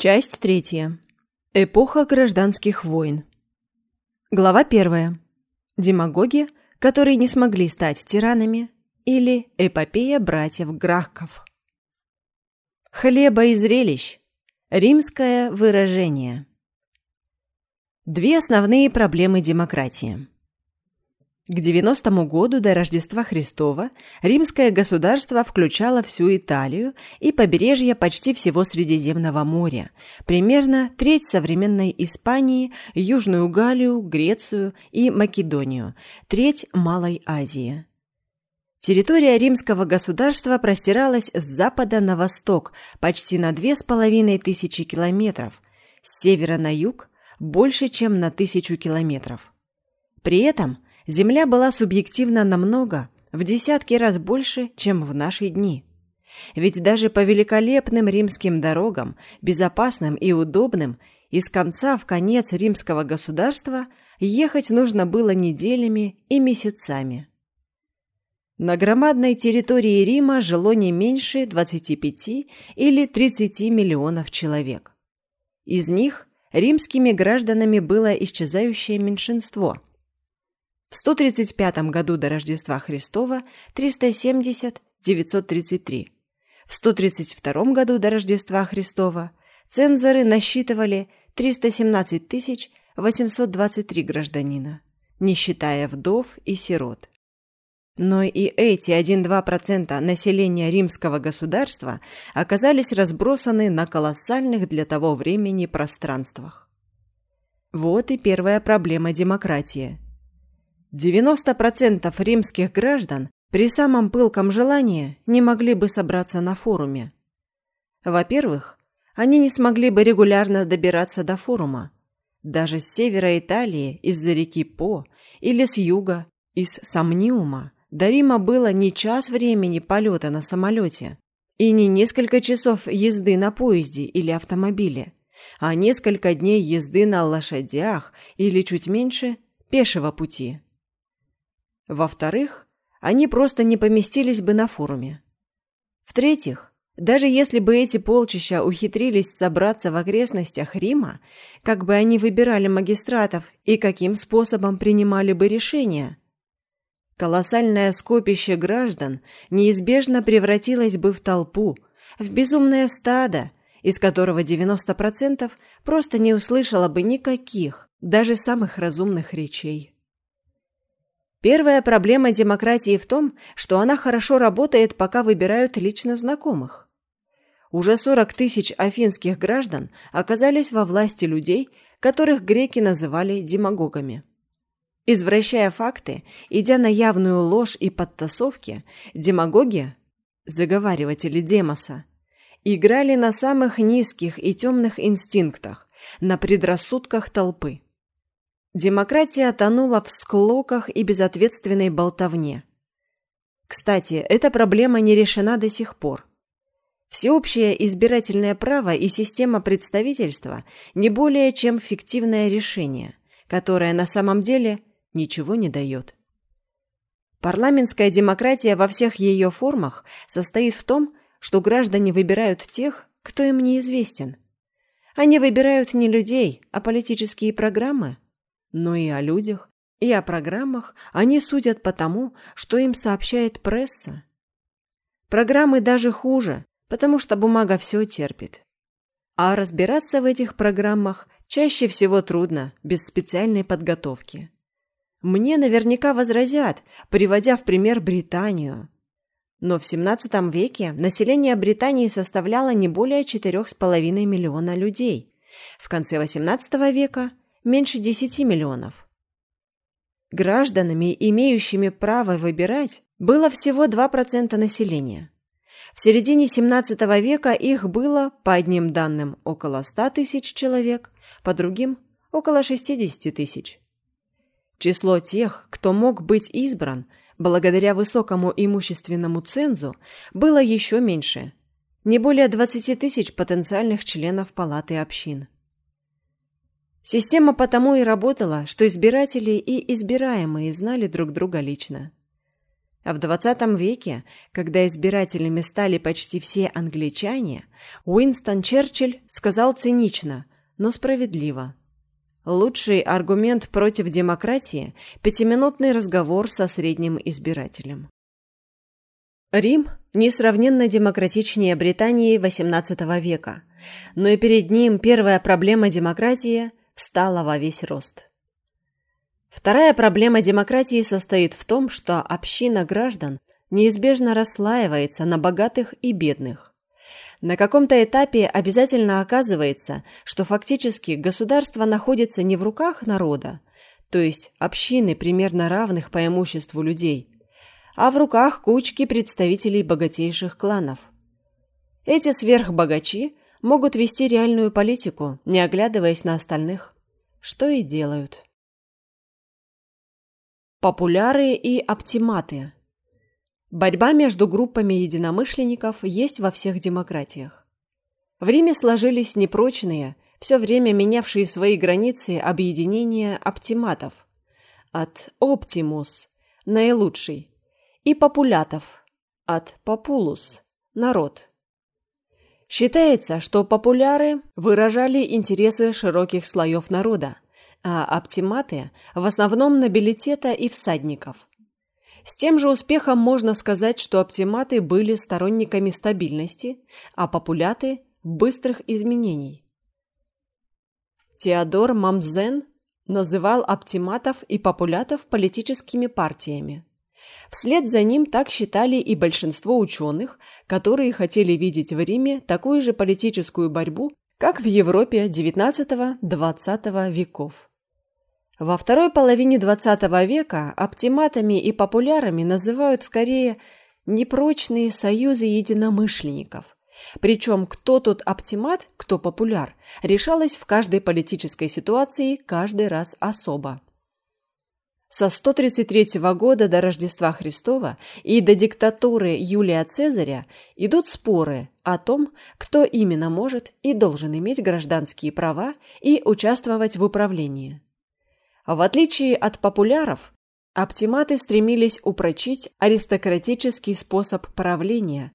Часть третья. Эпоха гражданских войн. Глава первая. Демагоги, которые не смогли стать тиранами, или эпопея братьев Грахков. Хлеба и зрелищ. Римское выражение. Две основные проблемы демократии. К 90 году до Рождества Христова римское государство включало всю Италию и побережье почти всего Средиземного моря, примерно треть современной Испании, Южную Галлию, Грецию и Македонию, треть Малой Азии. Территория римского государства простиралась с запада на восток почти на две с половиной тысячи километров, с севера на юг больше, чем на тысячу километров. При этом – Земля была субъективно намного, в десятки раз больше, чем в наши дни. Ведь даже по великолепным римским дорогам, безопасным и удобным, из конца в конец римского государства ехать нужно было неделями и месяцами. На громадной территории Рима жило не меньше 25 или 30 миллионов человек. Из них римскими гражданами было исчезающее меньшинство – в 135 году до Рождества Христова 370 933. В 132 году до Рождества Христова цензоры насчитывали 317 823 гражданина, не считая вдов и сирот. Но и эти 1-2% населения римского государства оказались разбросаны на колоссальных для того времени пространствах. Вот и первая проблема демократии – 90% римских граждан при самом пылком желании не могли бы собраться на форуме. Во-первых, они не смогли бы регулярно добираться до форума. Даже с севера Италии, из-за реки По, или с юга, из Самниума, до Рима было не час времени полета на самолете и не несколько часов езды на поезде или автомобиле, а несколько дней езды на лошадях или чуть меньше пешего пути. Во-вторых, они просто не поместились бы на форуме. В-третьих, даже если бы эти полчища ухитрились собраться в окрестностях Рима, как бы они выбирали магистратов и каким способом принимали бы решения? Колоссальное скопище граждан неизбежно превратилось бы в толпу, в безумное стадо, из которого 90% просто не услышало бы никаких, даже самых разумных речей. Первая проблема демократии в том, что она хорошо работает, пока выбирают лично знакомых. Уже 40 тысяч афинских граждан оказались во власти людей, которых греки называли демагогами. Извращая факты, идя на явную ложь и подтасовки, демагоги, заговариватели демоса, играли на самых низких и темных инстинктах, на предрассудках толпы. Демократия тонула в склоках и безответственной болтовне. Кстати, эта проблема не решена до сих пор. Всеобщее избирательное право и система представительства не более чем фиктивное решение, которое на самом деле ничего не дает. Парламентская демократия во всех ее формах состоит в том, что граждане выбирают тех, кто им неизвестен. Они выбирают не людей, а политические программы – но и о людях, и о программах они судят по тому, что им сообщает пресса. Программы даже хуже, потому что бумага все терпит. А разбираться в этих программах чаще всего трудно, без специальной подготовки. Мне наверняка возразят, приводя в пример Британию. Но в XVII веке население Британии составляло не более 4,5 миллиона людей. В конце XVIII века меньше 10 миллионов. Гражданами, имеющими право выбирать, было всего 2% населения. В середине XVII века их было, по одним данным, около 100 тысяч человек, по другим – около 60 тысяч. Число тех, кто мог быть избран, благодаря высокому имущественному цензу, было еще меньше – не более 20 тысяч потенциальных членов палаты общин. Система потому и работала, что избиратели и избираемые знали друг друга лично. А в 20 веке, когда избирателями стали почти все англичане, Уинстон Черчилль сказал цинично, но справедливо. Лучший аргумент против демократии – пятиминутный разговор со средним избирателем. Рим несравненно демократичнее Британии XVIII века, но и перед ним первая проблема демократии встала во весь рост. Вторая проблема демократии состоит в том, что община граждан неизбежно расслаивается на богатых и бедных. На каком-то этапе обязательно оказывается, что фактически государство находится не в руках народа, то есть общины примерно равных по имуществу людей, а в руках кучки представителей богатейших кланов. Эти сверхбогачи могут вести реальную политику, не оглядываясь на остальных, что и делают. Популяры и оптиматы. Борьба между группами единомышленников есть во всех демократиях. В Риме сложились непрочные, все время менявшие свои границы объединения оптиматов. От «оптимус» – наилучший, и популятов от «популус» – народ. Считается, что популяры выражали интересы широких слоев народа, а оптиматы – в основном нобилитета и всадников. С тем же успехом можно сказать, что оптиматы были сторонниками стабильности, а популяты – быстрых изменений. Теодор Мамзен называл оптиматов и популятов политическими партиями. Вслед за ним так считали и большинство ученых, которые хотели видеть в Риме такую же политическую борьбу, как в Европе XIX-XX веков. Во второй половине XX века оптиматами и популярами называют скорее непрочные союзы единомышленников. Причем кто тут оптимат, кто популяр, решалось в каждой политической ситуации каждый раз особо. Со 133 года до Рождества Христова и до диктатуры Юлия Цезаря идут споры о том, кто именно может и должен иметь гражданские права и участвовать в управлении. В отличие от популяров, оптиматы стремились упрочить аристократический способ правления,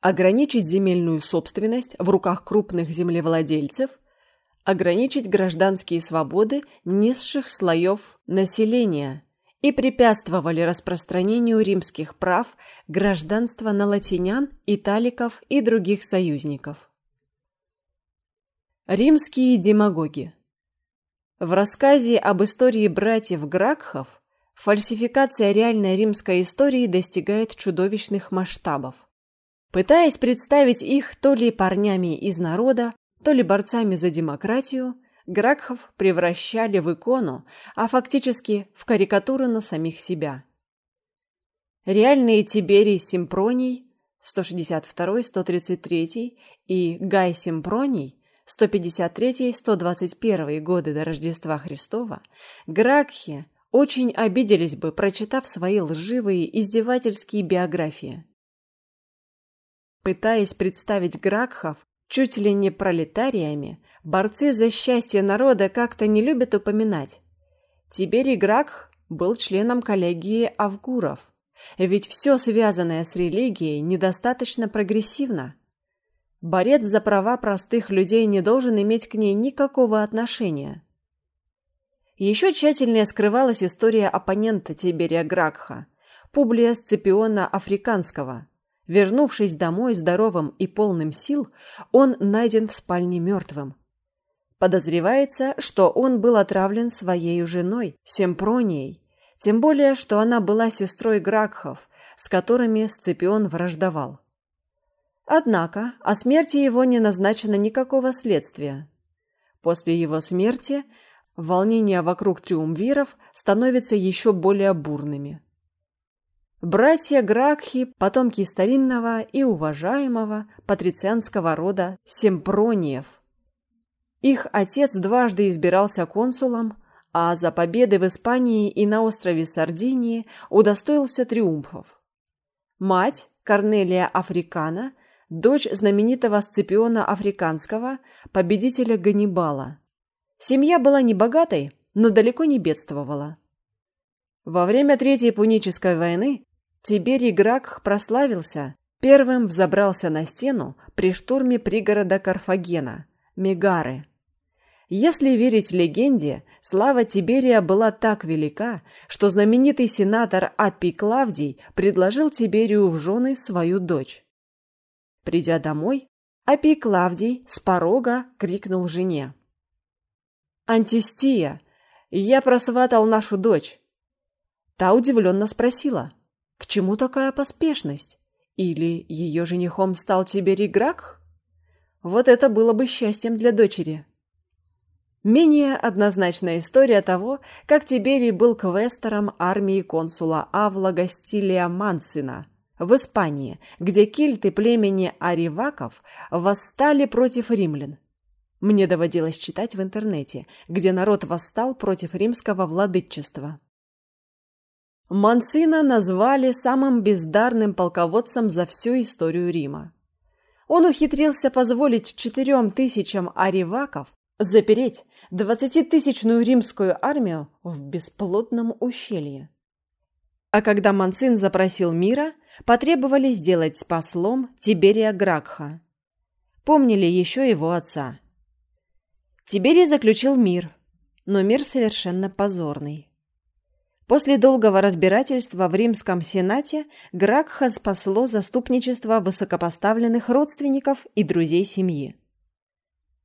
ограничить земельную собственность в руках крупных землевладельцев – ограничить гражданские свободы низших слоев населения и препятствовали распространению римских прав гражданства на латинян, италиков и других союзников. Римские демагоги В рассказе об истории братьев Гракхов фальсификация реальной римской истории достигает чудовищных масштабов. Пытаясь представить их то ли парнями из народа, то ли борцами за демократию, Гракхов превращали в икону, а фактически в карикатуру на самих себя. Реальные Тиберий Симпроний 162-133 и Гай Симпроний 153-121 годы до Рождества Христова, Гракхи очень обиделись бы, прочитав свои лживые издевательские биографии. Пытаясь представить Гракхов чуть ли не пролетариями, борцы за счастье народа как-то не любят упоминать. Тиберий Гракх был членом коллегии Авгуров, ведь все связанное с религией недостаточно прогрессивно. Борец за права простых людей не должен иметь к ней никакого отношения. Еще тщательнее скрывалась история оппонента Тиберия Гракха, Публия Сципиона Африканского – Вернувшись домой здоровым и полным сил, он найден в спальне мертвым. Подозревается, что он был отравлен своей женой, Семпронией, тем более, что она была сестрой Гракхов, с которыми Сципион враждовал. Однако о смерти его не назначено никакого следствия. После его смерти волнения вокруг триумвиров становятся еще более бурными. Братья Гракхи – потомки старинного и уважаемого патрицианского рода Семпрониев. Их отец дважды избирался консулом, а за победы в Испании и на острове Сардинии удостоился триумфов. Мать, Корнелия Африкана, дочь знаменитого Сципиона Африканского, победителя Ганнибала. Семья была небогатой, но далеко не бедствовала. Во время Третьей Пунической войны Тиберий Гракх прославился, первым взобрался на стену при штурме пригорода Карфагена, Мегары. Если верить легенде, слава Тиберия была так велика, что знаменитый сенатор Аппий Клавдий предложил Тиберию в жены свою дочь. Придя домой, Аппий Клавдий с порога крикнул жене. «Антистия, я просватал нашу дочь!» Та удивленно спросила, к чему такая поспешность? Или ее женихом стал Тиберий Гракх? Вот это было бы счастьем для дочери. Менее однозначная история того, как Тиберий был квестором армии консула Авла Гастилия Мансина в Испании, где кельты племени Ариваков восстали против римлян. Мне доводилось читать в интернете, где народ восстал против римского владычества. Мансина назвали самым бездарным полководцем за всю историю Рима. Он ухитрился позволить четырем тысячам ариваков запереть двадцатитысячную римскую армию в бесплотном ущелье. А когда Мансин запросил мира, потребовали сделать с послом Тиберия Гракха. Помнили еще его отца. Тиберий заключил мир, но мир совершенно позорный. После долгого разбирательства в Римском Сенате Гракха спасло заступничество высокопоставленных родственников и друзей семьи.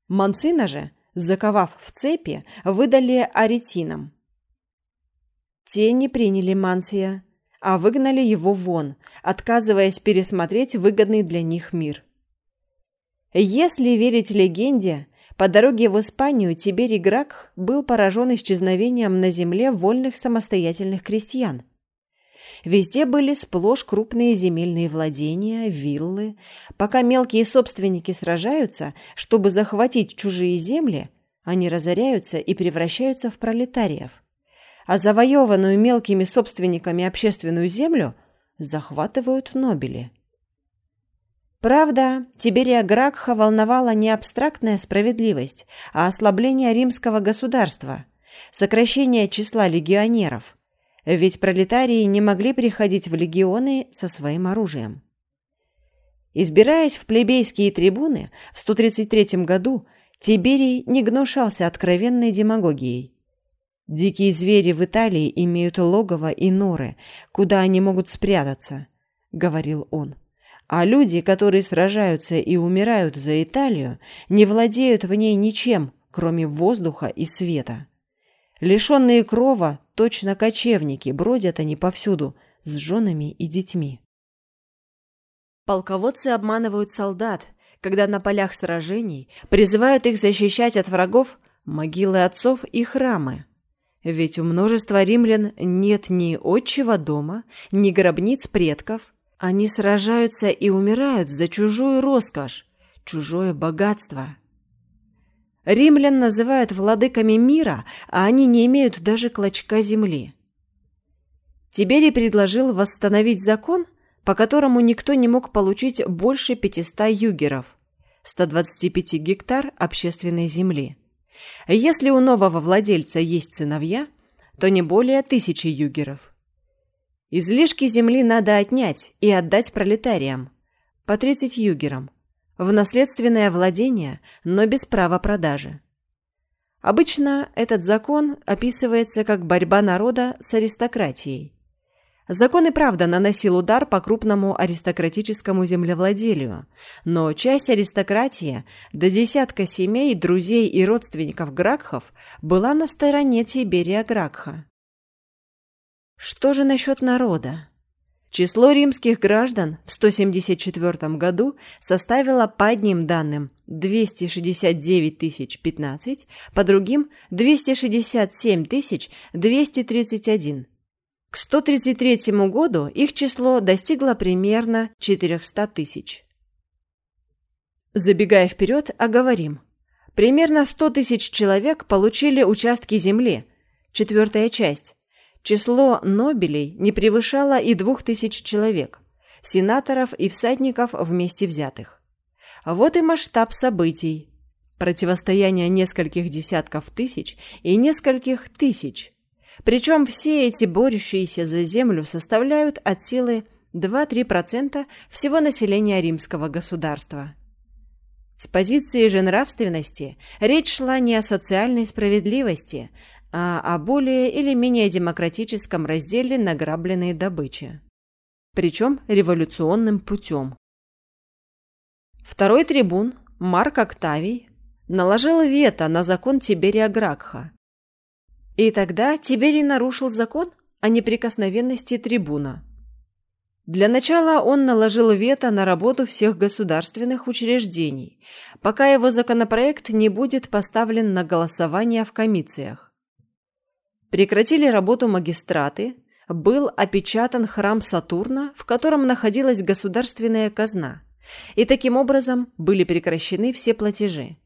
Манцина же, заковав в цепи, выдали аретинам. Те не приняли Мансия, а выгнали его вон, отказываясь пересмотреть выгодный для них мир. Если верить легенде, по дороге в Испанию Тиберий Грак был поражен исчезновением на земле вольных самостоятельных крестьян. Везде были сплошь крупные земельные владения, виллы. Пока мелкие собственники сражаются, чтобы захватить чужие земли, они разоряются и превращаются в пролетариев. А завоеванную мелкими собственниками общественную землю захватывают нобели. Правда, Тиберия Гракха волновала не абстрактная справедливость, а ослабление римского государства, сокращение числа легионеров. Ведь пролетарии не могли приходить в легионы со своим оружием. Избираясь в плебейские трибуны в 133 году, Тиберий не гнушался откровенной демагогией. Дикие звери в Италии имеют логово и норы, куда они могут спрятаться, говорил он. А люди, которые сражаются и умирают за Италию, не владеют в ней ничем, кроме воздуха и света. Лишенные крова, точно кочевники, бродят они повсюду с женами и детьми. Полководцы обманывают солдат, когда на полях сражений призывают их защищать от врагов могилы отцов и храмы. Ведь у множества римлян нет ни отчего дома, ни гробниц предков – они сражаются и умирают за чужую роскошь, чужое богатство. Римлян называют владыками мира, а они не имеют даже клочка земли. Тиберий предложил восстановить закон, по которому никто не мог получить больше 500 югеров, 125 гектар общественной земли. Если у нового владельца есть сыновья, то не более тысячи югеров. Излишки земли надо отнять и отдать пролетариям, по 30 югерам, в наследственное владение, но без права продажи. Обычно этот закон описывается как борьба народа с аристократией. Закон и правда наносил удар по крупному аристократическому землевладелию, но часть аристократии, до десятка семей, друзей и родственников Гракхов, была на стороне Тиберия Гракха. Что же насчет народа? Число римских граждан в 174 году составило по одним данным 269 тысяч 15, по другим 267 тысяч 231. К 133 году их число достигло примерно 400 тысяч. Забегая вперед, оговорим. Примерно 100 тысяч человек получили участки земли, четвертая часть, Число нобелей не превышало и двух тысяч человек, сенаторов и всадников вместе взятых. Вот и масштаб событий. Противостояние нескольких десятков тысяч и нескольких тысяч. Причем все эти борющиеся за землю составляют от силы 2-3% всего населения римского государства. С позиции же нравственности речь шла не о социальной справедливости, а о более или менее демократическом разделе награбленной добычи. Причем революционным путем. Второй трибун, Марк Октавий, наложил вето на закон Тиберия Гракха. И тогда Тиберий нарушил закон о неприкосновенности трибуна. Для начала он наложил вето на работу всех государственных учреждений, пока его законопроект не будет поставлен на голосование в комициях. Прекратили работу магистраты, был опечатан храм Сатурна, в котором находилась государственная казна, и таким образом были прекращены все платежи.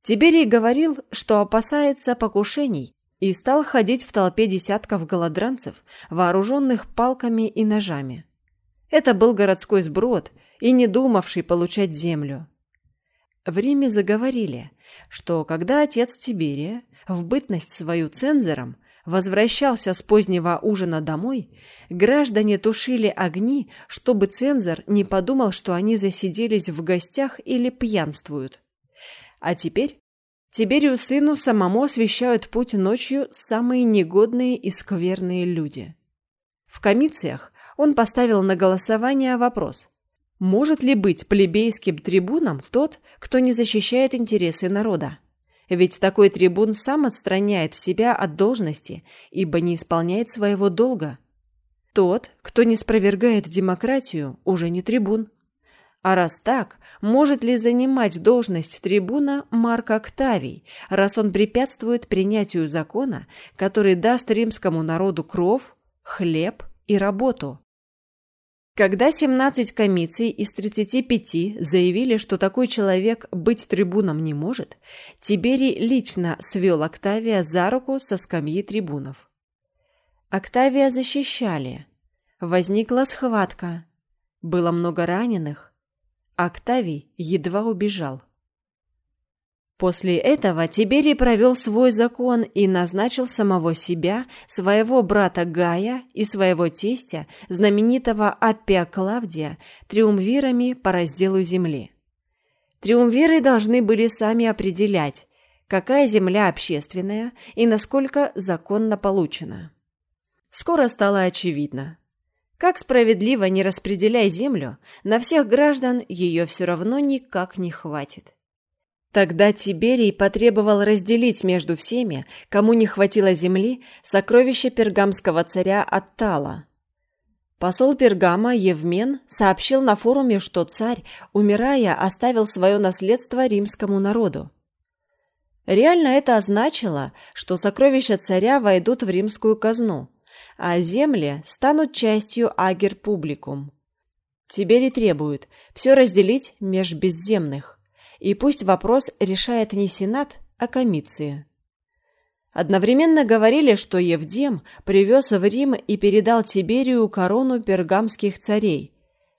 Тиберий говорил, что опасается покушений и стал ходить в толпе десятков голодранцев, вооруженных палками и ножами. Это был городской сброд и не думавший получать землю. В Риме заговорили, что когда отец Тиберия, в бытность свою цензором, возвращался с позднего ужина домой, граждане тушили огни, чтобы цензор не подумал, что они засиделись в гостях или пьянствуют. А теперь Тиберию сыну самому освещают путь ночью самые негодные и скверные люди. В комициях он поставил на голосование вопрос, может ли быть плебейским трибуном тот, кто не защищает интересы народа? Ведь такой трибун сам отстраняет себя от должности, ибо не исполняет своего долга. Тот, кто не спровергает демократию, уже не трибун. А раз так, может ли занимать должность трибуна Марк Октавий, раз он препятствует принятию закона, который даст римскому народу кров, хлеб и работу? Когда 17 комиций из 35 заявили, что такой человек быть трибуном не может, Тиберий лично свел Октавия за руку со скамьи трибунов. Октавия защищали. Возникла схватка. Было много раненых. Октавий едва убежал. После этого Тиберий провел свой закон и назначил самого себя, своего брата Гая и своего тестя, знаменитого Аппия Клавдия, триумвирами по разделу земли. Триумвиры должны были сами определять, какая земля общественная и насколько законно получена. Скоро стало очевидно. Как справедливо не распределяй землю, на всех граждан ее все равно никак не хватит. Тогда Тиберий потребовал разделить между всеми, кому не хватило земли, сокровища пергамского царя Аттала. Посол Пергама Евмен сообщил на форуме, что царь, умирая, оставил свое наследство римскому народу. Реально это означало, что сокровища царя войдут в римскую казну – а земли станут частью агер публикум. Тиберий требует все разделить меж безземных, и пусть вопрос решает не Сенат, а комиция. Одновременно говорили, что Евдем привез в Рим и передал Тиберию корону пергамских царей.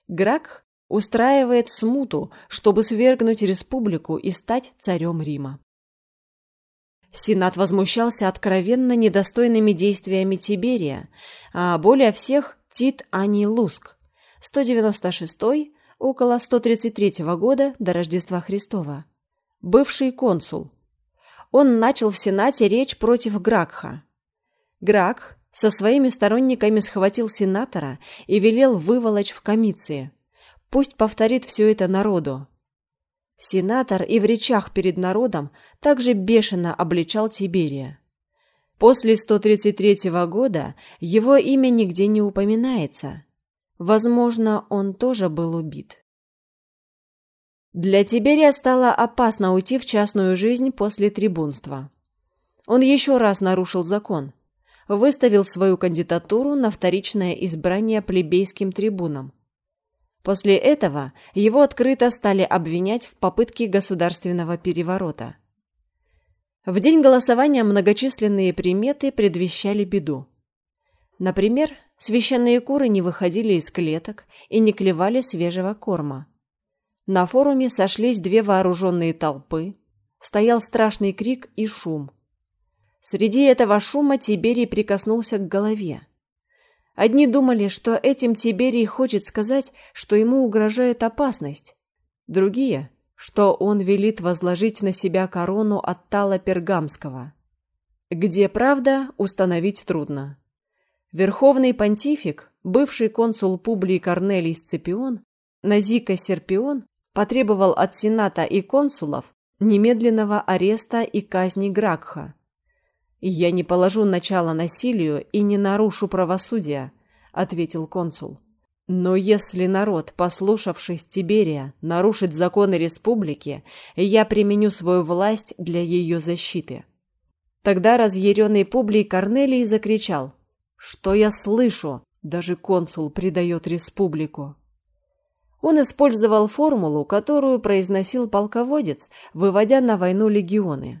Грак устраивает смуту, чтобы свергнуть республику и стать царем Рима. Сенат возмущался откровенно недостойными действиями Тиберия, а более всех Тит Аний Луск, 196 около 133 года до Рождества Христова, бывший консул. Он начал в Сенате речь против Гракха. Гракх со своими сторонниками схватил сенатора и велел выволочь в комиции. Пусть повторит все это народу. Сенатор и в речах перед народом также бешено обличал Тиберия. После 133 года его имя нигде не упоминается. Возможно, он тоже был убит. Для Тиберия стало опасно уйти в частную жизнь после трибунства. Он еще раз нарушил закон, выставил свою кандидатуру на вторичное избрание плебейским трибуном, После этого его открыто стали обвинять в попытке государственного переворота. В день голосования многочисленные приметы предвещали беду. Например, священные куры не выходили из клеток и не клевали свежего корма. На форуме сошлись две вооруженные толпы, стоял страшный крик и шум. Среди этого шума Тиберий прикоснулся к голове. Одни думали, что этим Тиберий хочет сказать, что ему угрожает опасность. Другие, что он велит возложить на себя корону от Тала Пергамского. Где правда, установить трудно. Верховный понтифик, бывший консул Публий Корнелий Сципион, Назика Серпион, потребовал от сената и консулов немедленного ареста и казни Гракха. «Я не положу начала насилию и не нарушу правосудия», — ответил консул. «Но если народ, послушавшись Тиберия, нарушит законы республики, я применю свою власть для ее защиты». Тогда разъяренный Публий Корнелий закричал. «Что я слышу? Даже консул предает республику!» Он использовал формулу, которую произносил полководец, выводя на войну легионы.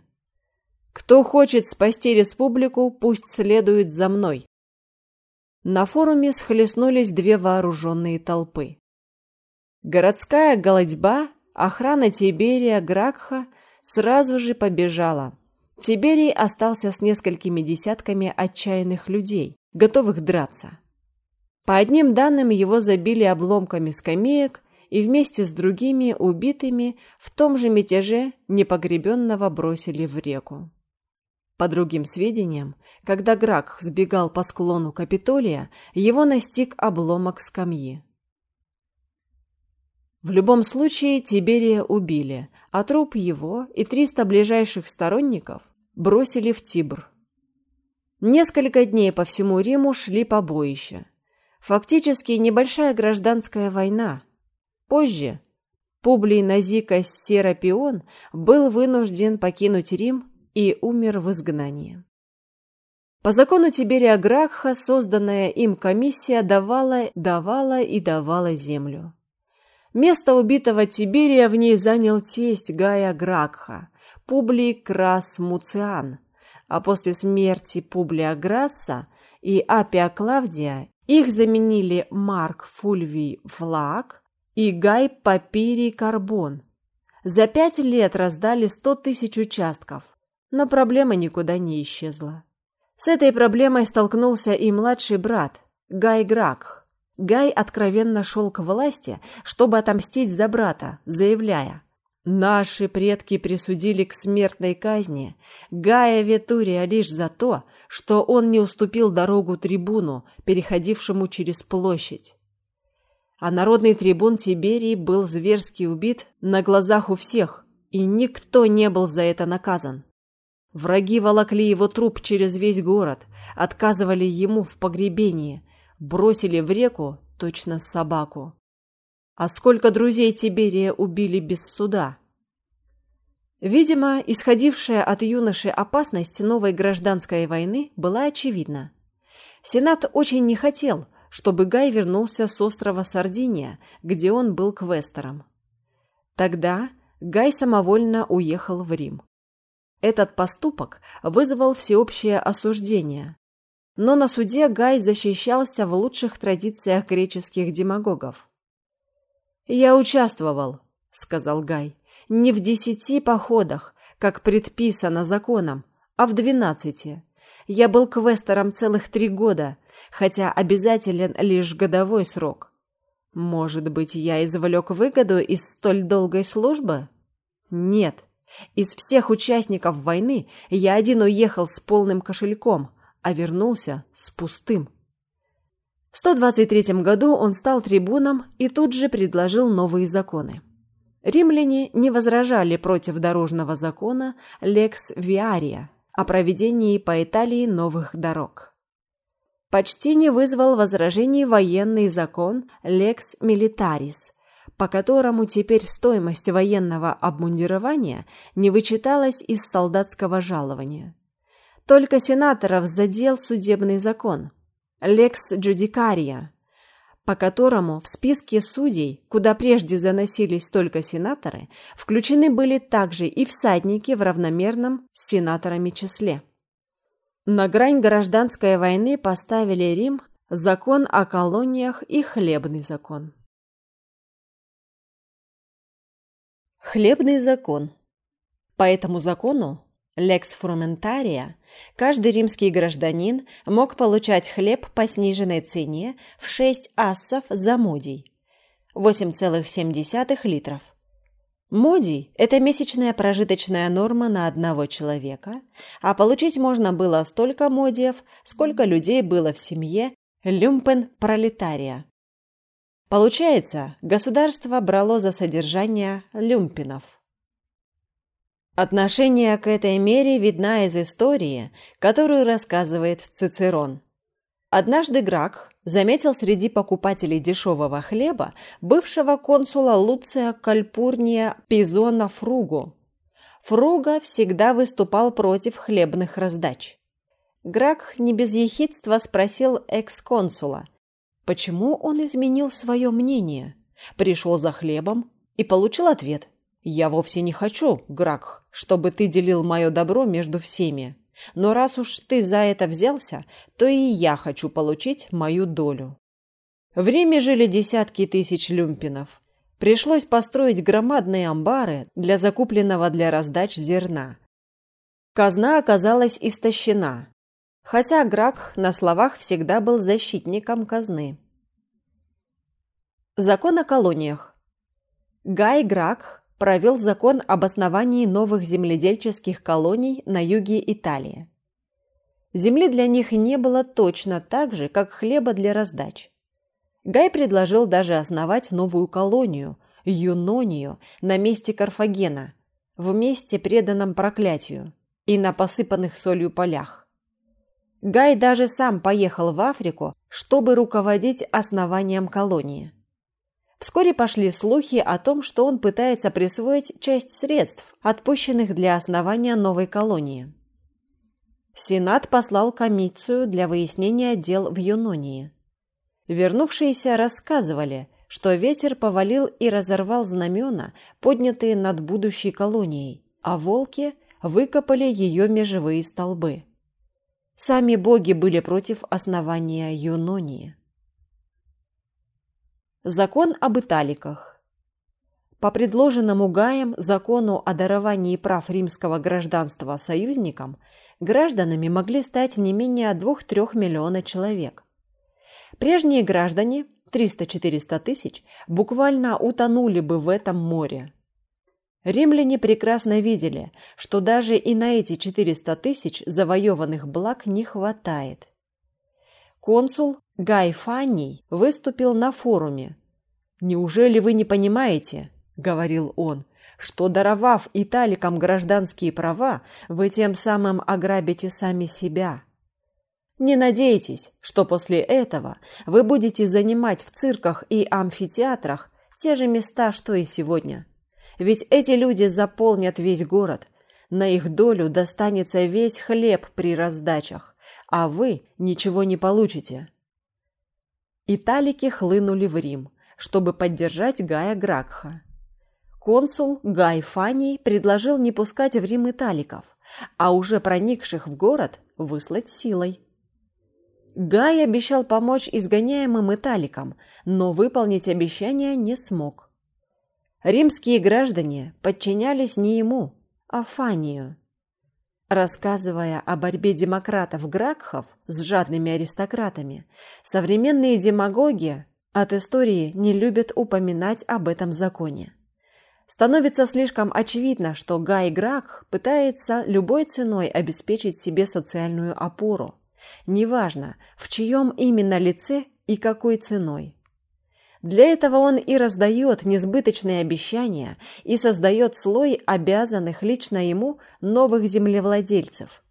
«Кто хочет спасти республику, пусть следует за мной!» На форуме схлестнулись две вооруженные толпы. Городская голодьба, охрана Тиберия Гракха сразу же побежала – Тиберий остался с несколькими десятками отчаянных людей, готовых драться. По одним данным, его забили обломками скамеек и вместе с другими убитыми в том же мятеже непогребенного бросили в реку. По другим сведениям, когда Грак сбегал по склону Капитолия, его настиг обломок скамьи. В любом случае Тиберия убили, а труп его и триста ближайших сторонников бросили в Тибр. Несколько дней по всему Риму шли побоища. Фактически небольшая гражданская война. Позже Публий Назика Серапион был вынужден покинуть Рим и умер в изгнании. По закону Тиберия Гракха созданная им комиссия давала, давала и давала землю. Место убитого Тиберия в ней занял тесть Гая Гракха, Публий Крас Муциан, а после смерти Публия Грасса и Апия Клавдия их заменили Марк Фульвий Флаг и Гай Папирий Карбон. За пять лет раздали сто тысяч участков, но проблема никуда не исчезла. С этой проблемой столкнулся и младший брат, Гай Гракх. Гай откровенно шел к власти, чтобы отомстить за брата, заявляя «Наши предки присудили к смертной казни Гая Ветурия лишь за то, что он не уступил дорогу трибуну, переходившему через площадь». А народный трибун Тиберий был зверски убит на глазах у всех, и никто не был за это наказан. Враги волокли его труп через весь город, отказывали ему в погребении – бросили в реку точно собаку. А сколько друзей Тиберия убили без суда? Видимо, исходившая от юноши опасность новой гражданской войны была очевидна. Сенат очень не хотел, чтобы Гай вернулся с острова Сардиния, где он был квестором. Тогда Гай самовольно уехал в Рим. Этот поступок вызвал всеобщее осуждение, но на суде Гай защищался в лучших традициях греческих демагогов. «Я участвовал», — сказал Гай, — «не в десяти походах, как предписано законом, а в двенадцати. Я был квестором целых три года, хотя обязателен лишь годовой срок. Может быть, я извлек выгоду из столь долгой службы? Нет. Из всех участников войны я один уехал с полным кошельком, а вернулся с пустым. В 123 году он стал трибуном и тут же предложил новые законы. Римляне не возражали против дорожного закона «Лекс Виария» о проведении по Италии новых дорог. Почти не вызвал возражений военный закон «Лекс Милитарис», по которому теперь стоимость военного обмундирования не вычиталась из солдатского жалования. Только сенаторов задел судебный закон «Лекс Джудикария», по которому в списке судей, куда прежде заносились только сенаторы, включены были также и всадники в равномерном с сенаторами числе. На грань гражданской войны поставили Рим закон о колониях и хлебный закон. Хлебный закон. По этому закону Лекс фрументария, каждый римский гражданин мог получать хлеб по сниженной цене в 6 ассов за модий, 8,7 литров. Модий – это месячная прожиточная норма на одного человека, а получить можно было столько модиев, сколько людей было в семье люмпен пролетария. Получается, государство брало за содержание люмпинов. Отношение к этой мере видна из истории, которую рассказывает Цицерон. Однажды Грак заметил среди покупателей дешевого хлеба бывшего консула Луция Кальпурния Пизона Фругу. Фруга всегда выступал против хлебных раздач. Грак не без ехидства спросил экс-консула, почему он изменил свое мнение, пришел за хлебом и получил ответ – «Я вовсе не хочу, Гракх, чтобы ты делил мое добро между всеми. Но раз уж ты за это взялся, то и я хочу получить мою долю». В Риме жили десятки тысяч люмпинов. Пришлось построить громадные амбары для закупленного для раздач зерна. Казна оказалась истощена, хотя Гракх на словах всегда был защитником казны. Закон о колониях. Гай Гракх провел закон об основании новых земледельческих колоний на юге Италии. Земли для них не было точно так же, как хлеба для раздач. Гай предложил даже основать новую колонию – Юнонию на месте Карфагена, в месте преданном проклятию и на посыпанных солью полях. Гай даже сам поехал в Африку, чтобы руководить основанием колонии. Вскоре пошли слухи о том, что он пытается присвоить часть средств, отпущенных для основания новой колонии. Сенат послал комиссию для выяснения дел в Юнонии. Вернувшиеся рассказывали, что ветер повалил и разорвал знамена, поднятые над будущей колонией, а волки выкопали ее межевые столбы. Сами боги были против основания Юнонии. Закон об италиках. По предложенному Гаем закону о даровании прав римского гражданства союзникам, гражданами могли стать не менее 2-3 миллиона человек. Прежние граждане, 300-400 тысяч, буквально утонули бы в этом море. Римляне прекрасно видели, что даже и на эти 400 тысяч завоеванных благ не хватает. Консул Гай Фанний выступил на форуме. «Неужели вы не понимаете, — говорил он, — что, даровав италикам гражданские права, вы тем самым ограбите сами себя?» Не надейтесь, что после этого вы будете занимать в цирках и амфитеатрах те же места, что и сегодня. Ведь эти люди заполнят весь город, на их долю достанется весь хлеб при раздачах, а вы ничего не получите. Италики хлынули в Рим, чтобы поддержать Гая Гракха. Консул Гай Фаний предложил не пускать в Рим италиков, а уже проникших в город выслать силой. Гай обещал помочь изгоняемым италикам, но выполнить обещание не смог. Римские граждане подчинялись не ему, а Фанию. Рассказывая о борьбе демократов-гракхов с жадными аристократами, современные демагоги от истории не любят упоминать об этом законе. Становится слишком очевидно, что Гай Гракх пытается любой ценой обеспечить себе социальную опору. Неважно, в чьем именно лице и какой ценой. Для этого он и раздает несбыточные обещания и создает слой обязанных лично ему новых землевладельцев.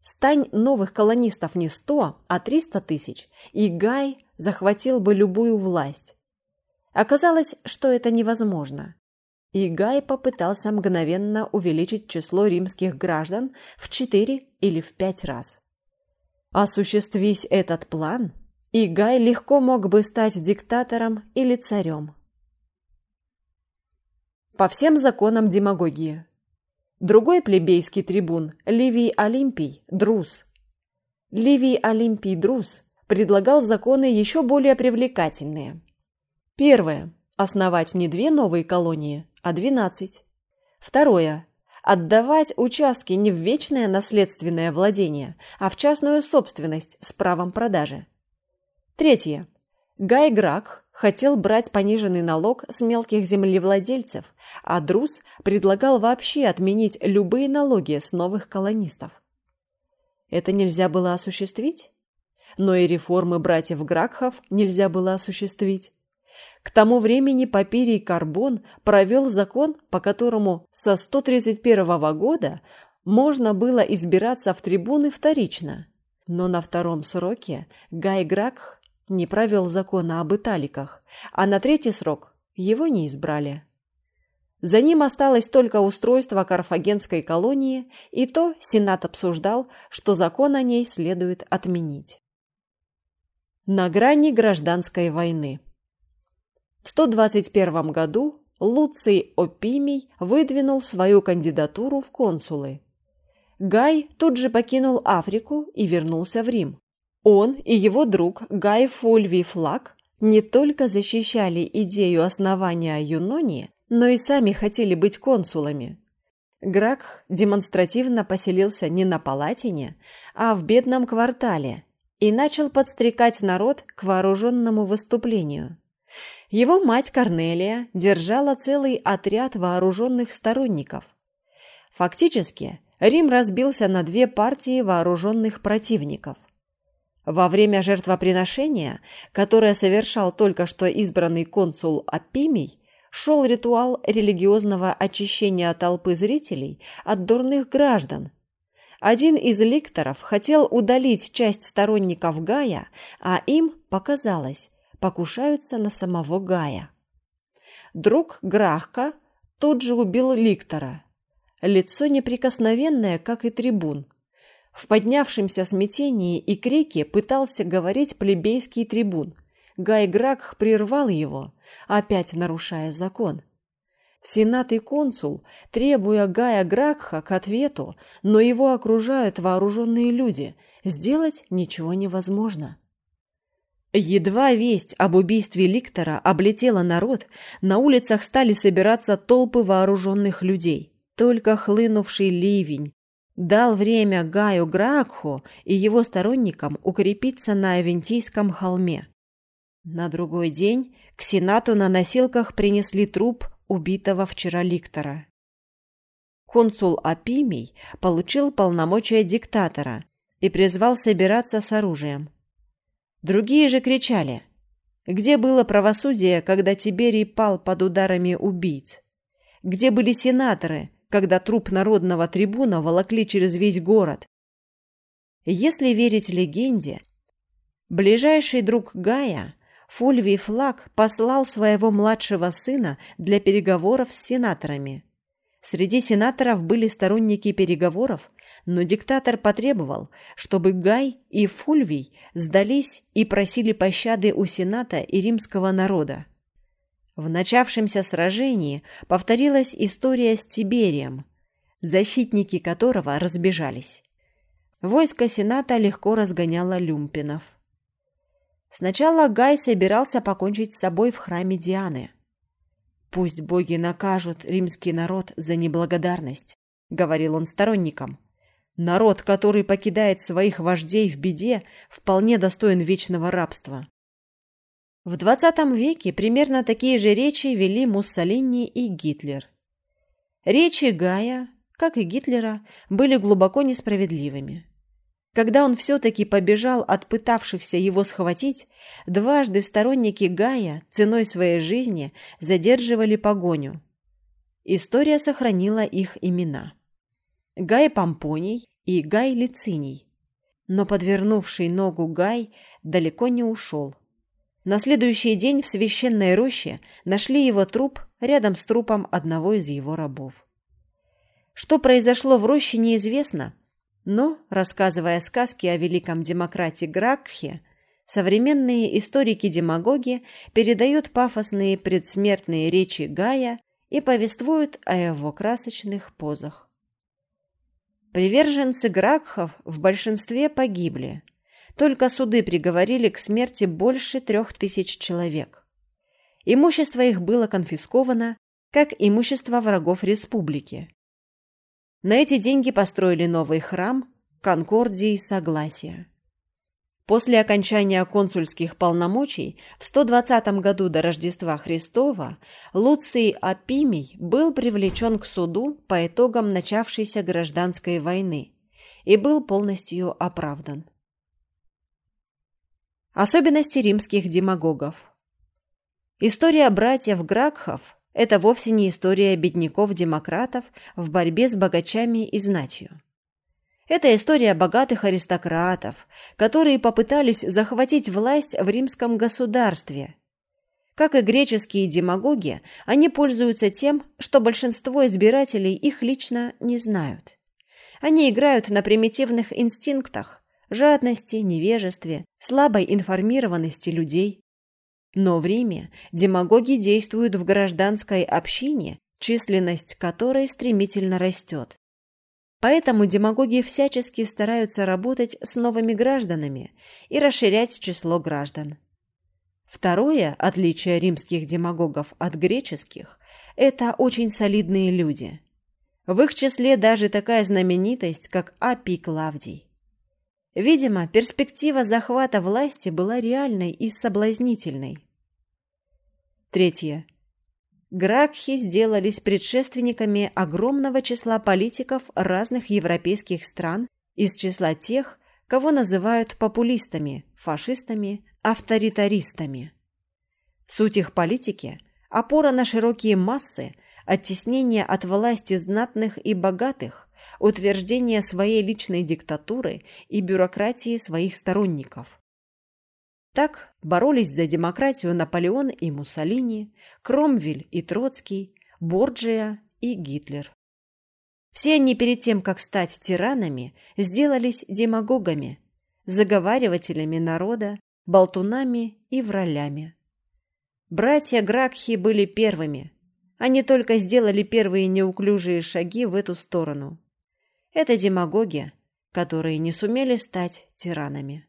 Стань новых колонистов не сто, а триста тысяч, и Гай захватил бы любую власть. Оказалось, что это невозможно. И Гай попытался мгновенно увеличить число римских граждан в четыре или в пять раз. Осуществись этот план – и Гай легко мог бы стать диктатором или царем. По всем законам демагогии. Другой плебейский трибун, Ливий Олимпий, Друз. Ливий Олимпий Друз предлагал законы еще более привлекательные. Первое. Основать не две новые колонии, а двенадцать. Второе. отдавать участки не в вечное наследственное владение, а в частную собственность с правом продажи. Третье. Гай Грак хотел брать пониженный налог с мелких землевладельцев, а Друз предлагал вообще отменить любые налоги с новых колонистов. Это нельзя было осуществить? Но и реформы братьев Гракхов нельзя было осуществить. К тому времени Папирий Карбон провел закон, по которому со 131 года можно было избираться в трибуны вторично. Но на втором сроке Гай Гракх не провел закона об италиках, а на третий срок его не избрали. За ним осталось только устройство карфагенской колонии, и то Сенат обсуждал, что закон о ней следует отменить. На грани гражданской войны в 121 году Луций Опимий выдвинул свою кандидатуру в консулы. Гай тут же покинул Африку и вернулся в Рим. Он и его друг Гай Фульвий Флаг не только защищали идею основания Юнонии, но и сами хотели быть консулами. Грак демонстративно поселился не на Палатине, а в бедном квартале и начал подстрекать народ к вооруженному выступлению. Его мать Корнелия держала целый отряд вооруженных сторонников. Фактически, Рим разбился на две партии вооруженных противников. Во время жертвоприношения, которое совершал только что избранный консул Апимий, шел ритуал религиозного очищения толпы зрителей от дурных граждан. Один из ликторов хотел удалить часть сторонников Гая, а им показалось, покушаются на самого Гая. Друг Грахка тут же убил Ликтора. Лицо неприкосновенное, как и трибун. В поднявшемся смятении и крике пытался говорить плебейский трибун. Гай Гракх прервал его, опять нарушая закон. Сенат и консул, требуя Гая Гракха к ответу, но его окружают вооруженные люди, сделать ничего невозможно. Едва весть об убийстве Ликтора облетела народ, на улицах стали собираться толпы вооруженных людей. Только хлынувший ливень дал время Гаю Гракху и его сторонникам укрепиться на Авентийском холме. На другой день к Сенату на носилках принесли труп убитого вчера Ликтора. Консул Апимий получил полномочия диктатора и призвал собираться с оружием. Другие же кричали. Где было правосудие, когда Тиберий пал под ударами убийц? Где были сенаторы, когда труп народного трибуна волокли через весь город? Если верить легенде, ближайший друг Гая, Фульвий Флаг, послал своего младшего сына для переговоров с сенаторами. Среди сенаторов были сторонники переговоров, но диктатор потребовал, чтобы Гай и Фульвий сдались и просили пощады у Сената и римского народа. В начавшемся сражении повторилась история с Тиберием, защитники которого разбежались. Войско Сената легко разгоняло люмпинов. Сначала Гай собирался покончить с собой в храме Дианы. «Пусть боги накажут римский народ за неблагодарность», — говорил он сторонникам. Народ, который покидает своих вождей в беде, вполне достоин вечного рабства. В XX веке примерно такие же речи вели Муссолини и Гитлер. Речи Гая, как и Гитлера, были глубоко несправедливыми. Когда он все-таки побежал от пытавшихся его схватить, дважды сторонники Гая ценой своей жизни задерживали погоню. История сохранила их имена. Гай Помпоний и Гай Лициний. Но подвернувший ногу Гай далеко не ушел. На следующий день в священной роще нашли его труп рядом с трупом одного из его рабов. Что произошло в роще, неизвестно, но, рассказывая сказки о великом демократе Гракхе, современные историки-демагоги передают пафосные предсмертные речи Гая и повествуют о его красочных позах. Приверженцы Гракхов в большинстве погибли. Только суды приговорили к смерти больше трех тысяч человек. Имущество их было конфисковано, как имущество врагов республики. На эти деньги построили новый храм Конкордии Согласия. После окончания консульских полномочий в 120 году до Рождества Христова Луций Апимий был привлечен к суду по итогам начавшейся гражданской войны и был полностью оправдан. Особенности римских демагогов История братьев Гракхов – это вовсе не история бедняков-демократов в борьбе с богачами и знатью. Это история богатых аристократов, которые попытались захватить власть в римском государстве. Как и греческие демагоги, они пользуются тем, что большинство избирателей их лично не знают. Они играют на примитивных инстинктах – жадности, невежестве, слабой информированности людей. Но в Риме демагоги действуют в гражданской общине, численность которой стремительно растет. Поэтому демагоги всячески стараются работать с новыми гражданами и расширять число граждан. Второе отличие римских демагогов от греческих – это очень солидные люди. В их числе даже такая знаменитость, как Апий Клавдий. Видимо, перспектива захвата власти была реальной и соблазнительной. Третье. Гракхи сделались предшественниками огромного числа политиков разных европейских стран из числа тех, кого называют популистами, фашистами, авторитаристами. Суть их политики – опора на широкие массы, оттеснение от власти знатных и богатых, утверждение своей личной диктатуры и бюрократии своих сторонников. Так боролись за демократию Наполеон и Муссолини, Кромвель и Троцкий, Борджия и Гитлер. Все они перед тем, как стать тиранами, сделались демагогами, заговаривателями народа, болтунами и вралями. Братья Гракхи были первыми. Они только сделали первые неуклюжие шаги в эту сторону. Это демагоги, которые не сумели стать тиранами.